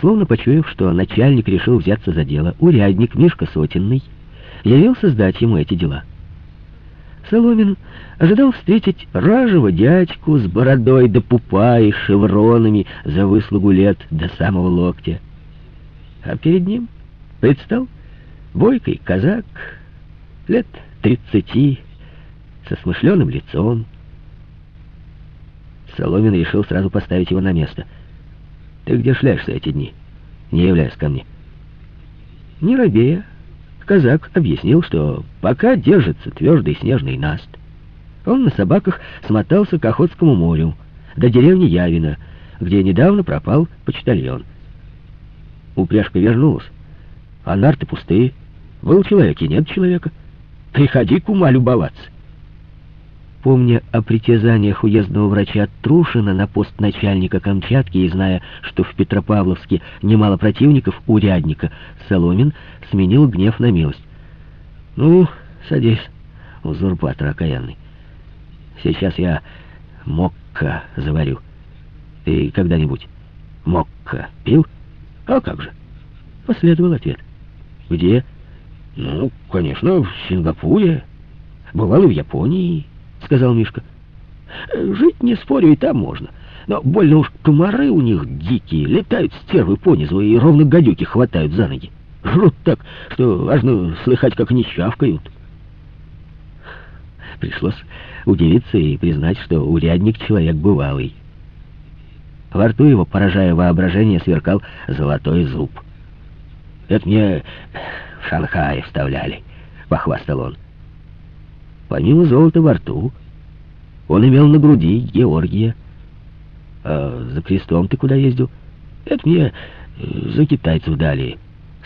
Словно почуяв, что начальник решил взяться за дело, урядник Мишка Сотенный явился сдать ему эти дела. Соломин ожидал встретить ражего дядьку с бородой до пупа и шевронами за выслугу лет до самого локтя. А перед ним предстал бойкий казак, лет тридцати, со смышленым лицом. Соломин решил сразу поставить его на место. «Ты где шляешься эти дни? Не являясь ко мне». Не робея, казак объяснил, что пока держится твердый снежный наст, он на собаках смотался к Охотскому морю, до деревни Явина, где недавно пропал почтальон. Упряжка вернулась, а нарты пустые. Был человек и нет человека. Приходи к ума любоваться. Помня о притязаниях уездного врача Трушина на пост начальника Камчатки и зная, что в Петропавловске немало противников урядника, Соломин сменил гнев на милость. «Ну, садись, узурпатор окаянный. Сейчас я мокка заварю. Ты когда-нибудь мокка пил? А как же?» Последовал ответ. «Где?» «Ну, конечно, в Сингапуре. Бывал и в Японии». — сказал Мишка. «Жить, не спорю, и там можно. Но больно уж комары у них дикие, летают стервы понизу и ровно гадюки хватают за ноги. Жрут так, что важно слыхать, как они чавкают». Пришлось удивиться и признать, что урядник человек бывалый. Во рту его, поражая воображение, сверкал золотой зуб. «Это мне в Шанхае вставляли», — похвастал он. Помимо золота во рту, он имел на груди Георгия. А за крестом ты куда ездил? Это мне э, за китайцев дали.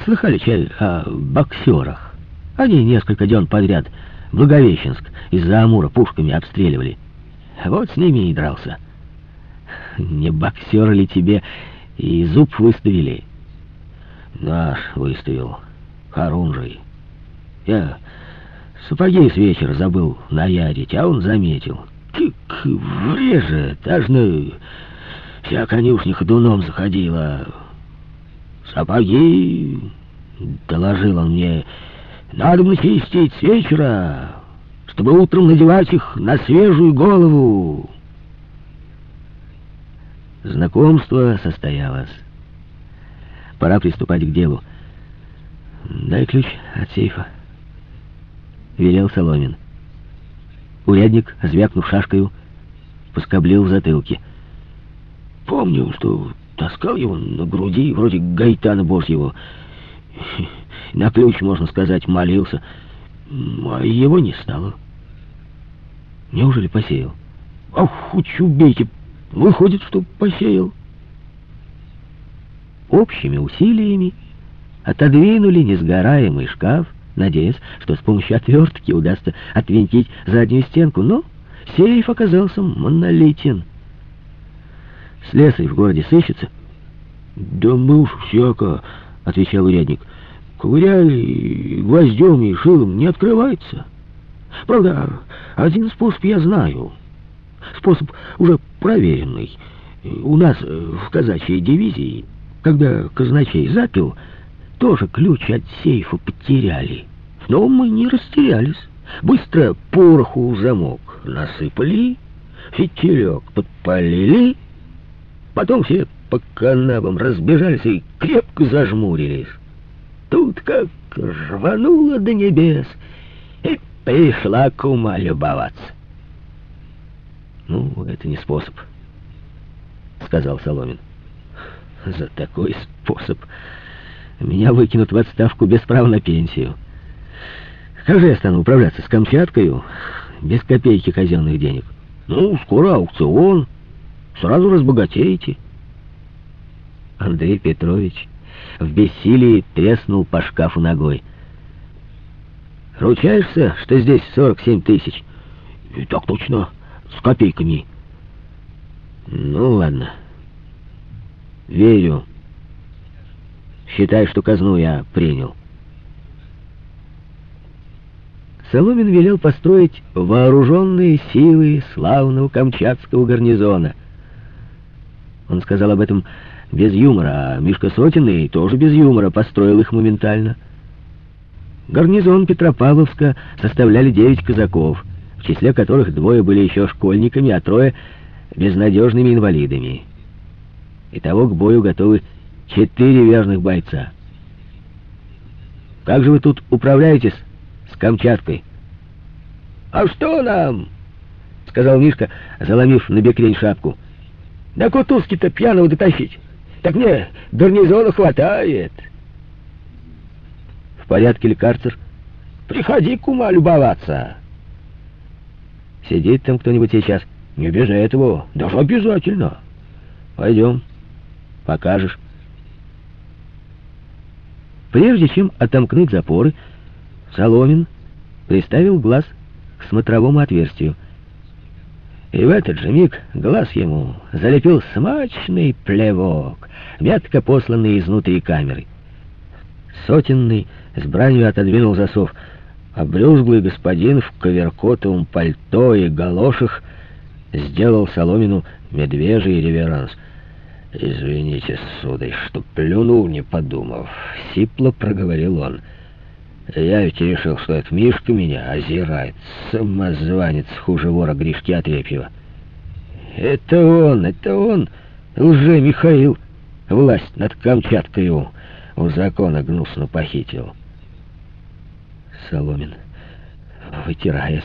Слыхали, чай, о боксерах? Они несколько дён подряд Благовещенск из-за Амура пушками обстреливали. Вот с ними и дрался. Не боксер ли тебе и зуб выставили? Наш выставил. Харунжий. Я Сапоги с вечера забыл наярить, а он заметил. Тик, врежет, аж на вся конюшня ходуном заходила. Сапоги, доложил он мне, надо бы чистить с вечера, чтобы утром надевать их на свежую голову. Знакомство состоялось. Пора приступать к делу. Дай ключ от сейфа. — велел Соломин. Урядник, звякнув шашкою, поскоблил в затылке. «Помню, что таскал его на груди, вроде гайтана божьего. На ключ, можно сказать, молился, а его не стало. Неужели посеял? Ах, хоть убейте, выходит, что посеял». Общими усилиями отодвинули несгораемый шкаф, надеясь, что с помощью отвертки удастся отвинтить заднюю стенку, но сейф оказался монолитен. «Слесарь в городе сыщется?» «Да мы уж всяко», — отвечал урядник. «Ковыряли гвоздем и шилом не открывается. Правда, один способ я знаю. Способ уже проверенный. У нас в казачьей дивизии, когда казначей запил, тоже ключ от сейфа потеряли. Но мы не растерялись. Быстро пороху замок насыпали, фитилек подпалили, потом все по канавам разбежались и крепко зажмурились. Тут как рвануло до небес, и пришла кума любоваться. «Ну, это не способ», — сказал Соломин. «За такой способ меня выкинут в отставку без права на пенсию. Как же я стану управляться с Камчаткою без копейки казенных денег? Ну, скоро аукцион. Сразу разбогатеете. Андрей Петрович в бессилии треснул по шкафу ногой. «Ручаешься, что здесь 47 тысяч?» И «Так точно, с копейками». «Ну, ладно. Верю». Считай, что казну я принял. Соломин велел построить вооруженные силы славного камчатского гарнизона. Он сказал об этом без юмора, а Мишка Сотенный тоже без юмора построил их моментально. Гарнизон Петропавловска составляли девять казаков, в числе которых двое были еще школьниками, а трое — безнадежными инвалидами. Итого к бою готовы четыре верных бойца. Как же вы тут управляетесь с Камчаткой? «А что нам?» — сказал Мишка, заломив на бекрень шапку. «Да кутузки-то пьяного дотащить. Так мне гарнизона хватает». «В порядке ли карцер?» «Приходи, кума, любоваться». «Сидит там кто-нибудь сейчас?» «Не без этого, даже обязательно». «Пойдем, покажешь». Прежде чем отомкнуть запоры, Соломин приставил глаз к смотровому отверстию. И в этот же миг глаз ему залепил смачный плевок, метко посланный изнутри камеры. Сотенный с бранью отодвинул засов, а брюзглый господин в коверкотовом пальто и галошах сделал Соломину медвежий реверанс. «Извините, сударь, что плюнул, не подумав», — сипло проговорил он. Я ведь решил, что это Мишка меня озирает. Самозванец хуже вора Гришки Отрепьева. Это он, это он, лже-Михаил. Власть над Камчаткой у, у закона гнусно похитил. Соломин, вытираясь,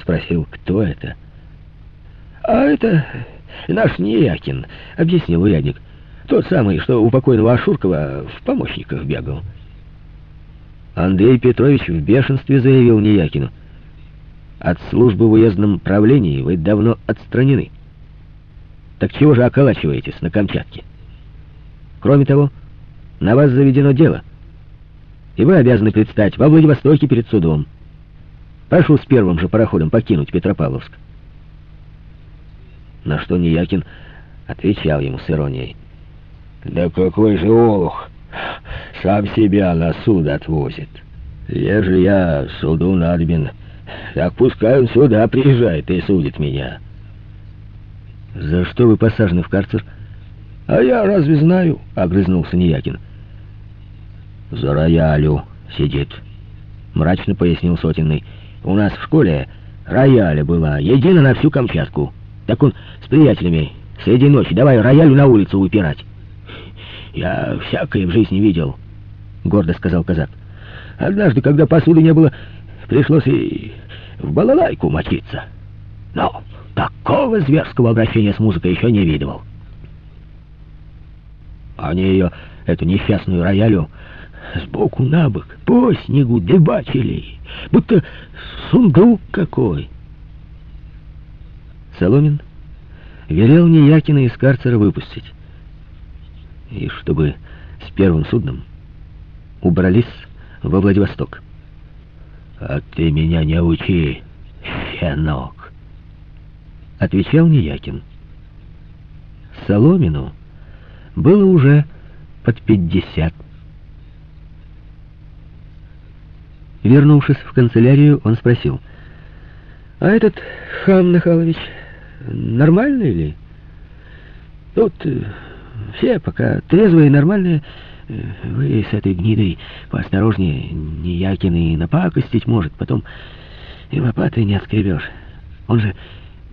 спросил, кто это. А это наш Неякин, объяснил урядник. Тот самый, что у покойного Ашуркова в помощниках бегал. Андрей Петрович в бешенстве заявил Неякину. От службы в уездном правлении вы давно отстранены. Так чего же околачиваетесь на Камчатке? Кроме того, на вас заведено дело, и вы обязаны предстать во Владивостоке перед судом. Прошу с первым же пароходом покинуть Петропавловск. На что Неякин отвечал ему с иронией. «Да какой же олух! сам себя на суд отвозит. Ежели я суду надобен, так пускай он сюда приезжает и судит меня. За что вы посажены в карцер? А я разве знаю? Огрызнулся Неякин. За роялю сидит, мрачно пояснил Сотенный. У нас в школе рояля была, едина на всю Камчатку. Так он с приятелями среди ночи давай роялю на улицу упирать. Я всякое в жизни видел. — гордо сказал казак. «Однажды, когда посуды не было, пришлось и в балалайку мочиться. Но такого зверского обращения с музыкой еще не видывал. Они ее, эту несчастную роялю, сбоку на бок, по снегу дебачили, будто сундук какой». Соломин велел Неякина из карцера выпустить. И чтобы с первым судном убрались во Владивосток. «А ты меня не учи, щенок!» — отвечал Неякин. Соломину было уже под пятьдесят. Вернувшись в канцелярию, он спросил, «А этот хам Нахалович нормальный ли? Тут э, все пока трезвые и нормальные, вы с этой гнидой поосторожнее, Неякин и напакостить может, потом и лопатой не отскребешь. Он же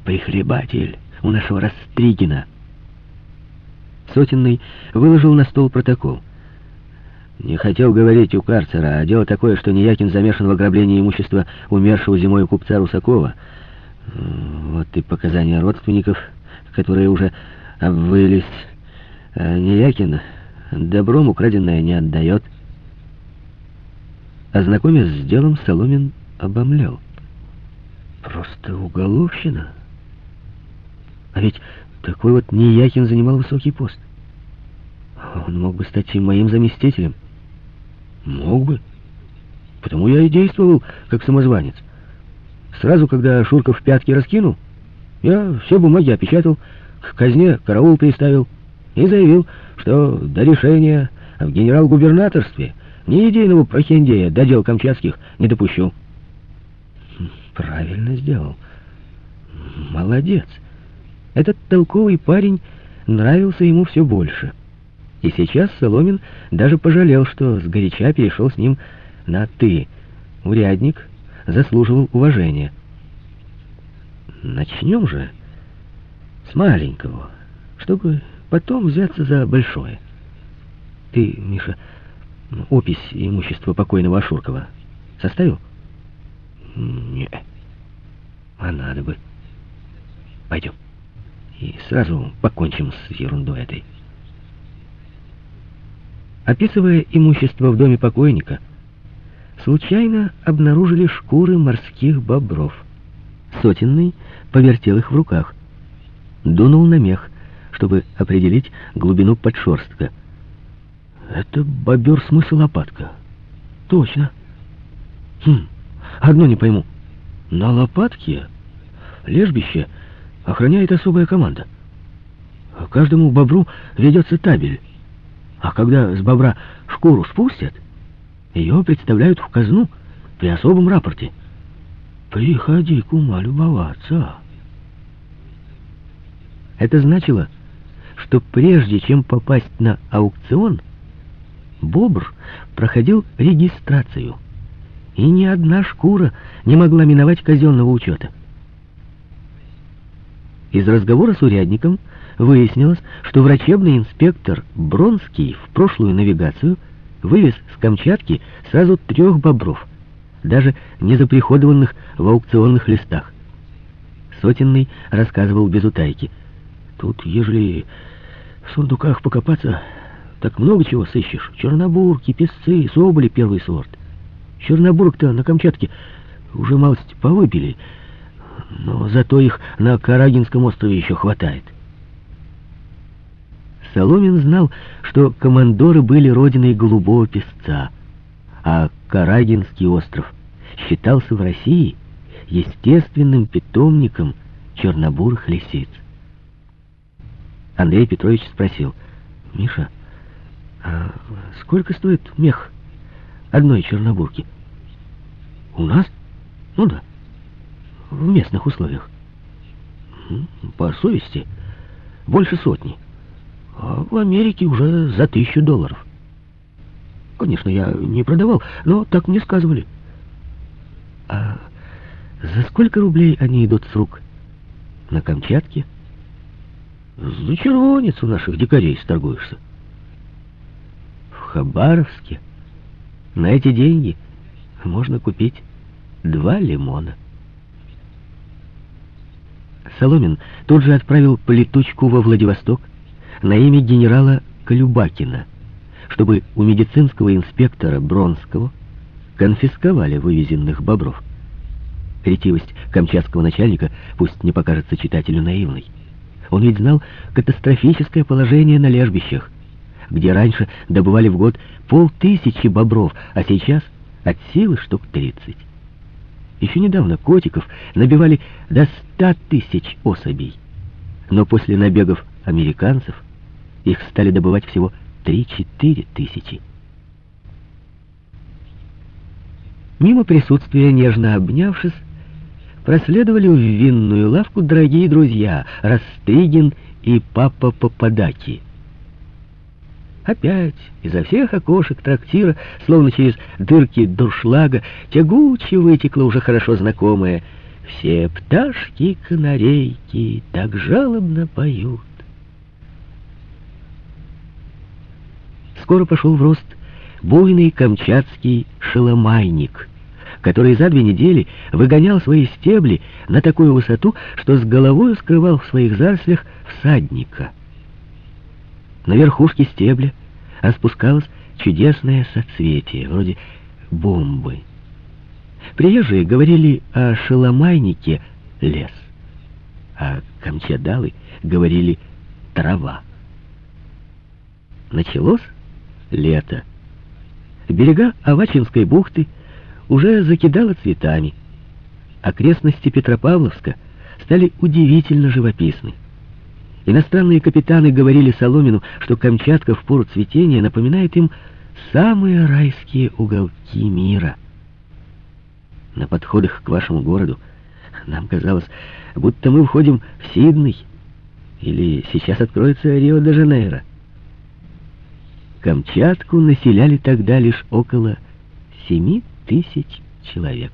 прихлебатель у нашего Растригина. Сотенный выложил на стол протокол. Не хотел говорить у карцера, а дело такое, что Неякин замешан в ограблении имущества умершего зимой купца Русакова. Вот и показания родственников, которые уже обвылись. А Неякин добром украденное не отдает. Ознакомясь с делом, Соломин обомлел. Просто уголовщина. А ведь такой вот Неяхин занимал высокий пост. Он мог бы стать и моим заместителем. Мог бы. Потому я и действовал, как самозванец. Сразу, когда Шурков пятки раскинул, я все бумаги опечатал, к казне караул приставил и заявил, что до решения в генерал-губернаторстве ни единого прохиндея до дел камчатских не допущу. Правильно сделал. Молодец. Этот толковый парень нравился ему все больше. И сейчас Соломин даже пожалел, что сгоряча перешел с ним на «ты». Урядник заслуживал уважения. Начнем же с маленького, чтобы потом взяться за большое. Ты, Миша, опись имущества покойного Ашуркова составил? Не. А надо бы. Пойдем. И сразу покончим с ерундой этой. Описывая имущество в доме покойника, случайно обнаружили шкуры морских бобров. Сотенный повертел их в руках, дунул на мех, чтобы определить глубину подшерстка. Это бобер смысл лопатка. Точно. Хм, одно не пойму. На лопатке лежбище охраняет особая команда. Каждому бобру ведется табель. А когда с бобра шкуру спустят, ее представляют в казну при особом рапорте. Приходи к ума любоваться. Это значило, что прежде чем попасть на аукцион, бобр проходил регистрацию, и ни одна шкура не могла миновать казенного учета. Из разговора с урядником выяснилось, что врачебный инспектор Бронский в прошлую навигацию вывез с Камчатки сразу трех бобров, даже не заприходованных в аукционных листах. Сотенный рассказывал без утайки. Тут, ежели в сундуках покопаться, так много чего сыщешь. Чернобурки, песцы, соболи первый сорт. Чернобург-то на Камчатке уже малость повыпили, но зато их на Карагинском острове еще хватает. Соломин знал, что командоры были родиной голубого песца, а Карагинский остров считался в России естественным питомником чернобурых лисиц. Андрей Петрович спросил, «Миша, а сколько стоит мех одной чернобурки?» «У нас? Ну да, в местных условиях». «По совести, больше сотни» а в Америке уже за тысячу долларов. Конечно, я не продавал, но так мне сказывали. А за сколько рублей они идут с рук? На Камчатке? За червонец у наших дикарей сторгуешься. В Хабаровске на эти деньги можно купить два лимона. Соломин тут же отправил полетучку во Владивосток, на имя генерала Колюбакина, чтобы у медицинского инспектора Бронского конфисковали вывезенных бобров. Ретивость камчатского начальника пусть не покажется читателю наивной. Он ведь знал катастрофическое положение на лежбищах, где раньше добывали в год полтысячи бобров, а сейчас от силы штук тридцать. Еще недавно котиков набивали до ста тысяч особей. Но после набегов американцев их стали добывать всего 3-4 тысячи. Мимо присутствия, нежно обнявшись, проследовали в винную лавку дорогие друзья Растригин и Папа Попадаки. Опять изо всех окошек трактира, словно через дырки дуршлага, тягуче вытекло уже хорошо знакомое «Все пташки-канарейки так жалобно поют». Скоро пошел в рост буйный камчатский шеломайник, который за две недели выгонял свои стебли на такую высоту, что с головой скрывал в своих зарослях всадника. На верхушке стебля распускалось чудесное соцветие, вроде бомбы. Приезжие говорили о шеломайнике лес, а камчадалы говорили трава. Началось лето. Берега Авачинской бухты уже закидало цветами. Окрестности Петропавловска стали удивительно живописны. Иностранные капитаны говорили Соломину, что Камчатка в пору цветения напоминает им самые райские уголки мира. На подходах к вашему городу нам казалось, будто мы входим в Сидней, Или сейчас откроется Рио-де-Жанейро. Камчатку населяли тогда лишь около семи тысяч человек.